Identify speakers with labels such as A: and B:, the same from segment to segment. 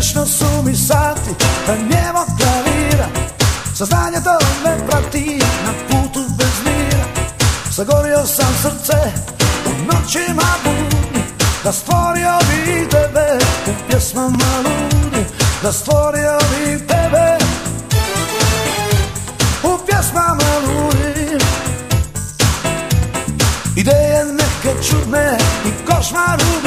A: Vječno su mi sati da njemo klavira Saznanje to me prati na putu bez mira. Zagorio sam srce u noćima budni Da stvorio bi tebe u pjesmama ludi Da stvorio bi tebe u pjesmama ludi Ideje neke čudne i košmar u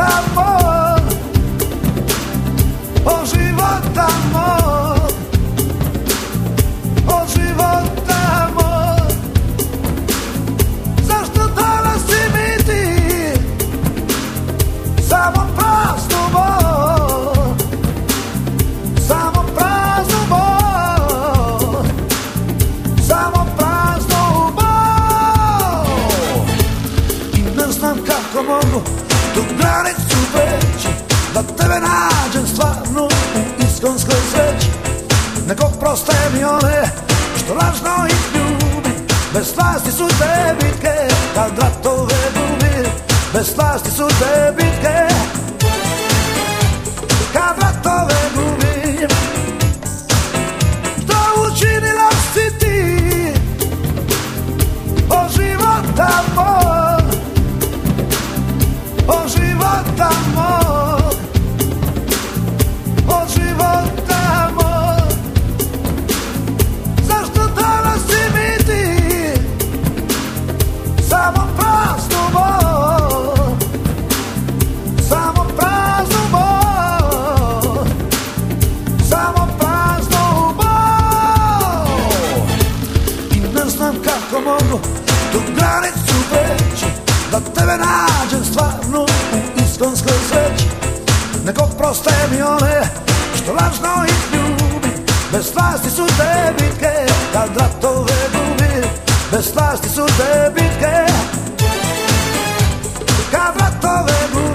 A: života moj o života moj. O života moj. Zašto danas si mi samo praznu bol samo praznu bol samo praznu bol i ne znam kako mogu tebe nađem stvarno u iskonskoj sreći Nego proste mi one što lažno ih ljubi Bez slasti su te bitke kad ratove gubi. Bez slasti su te bitke mogu tu granicu preći Da tebe nađem stvarno u iskonskoj sreći Nego proste mi one što lažno ih ljubi Bez slasti su te bitke kad ratove gubi Bez slasti su te bitke kad ratove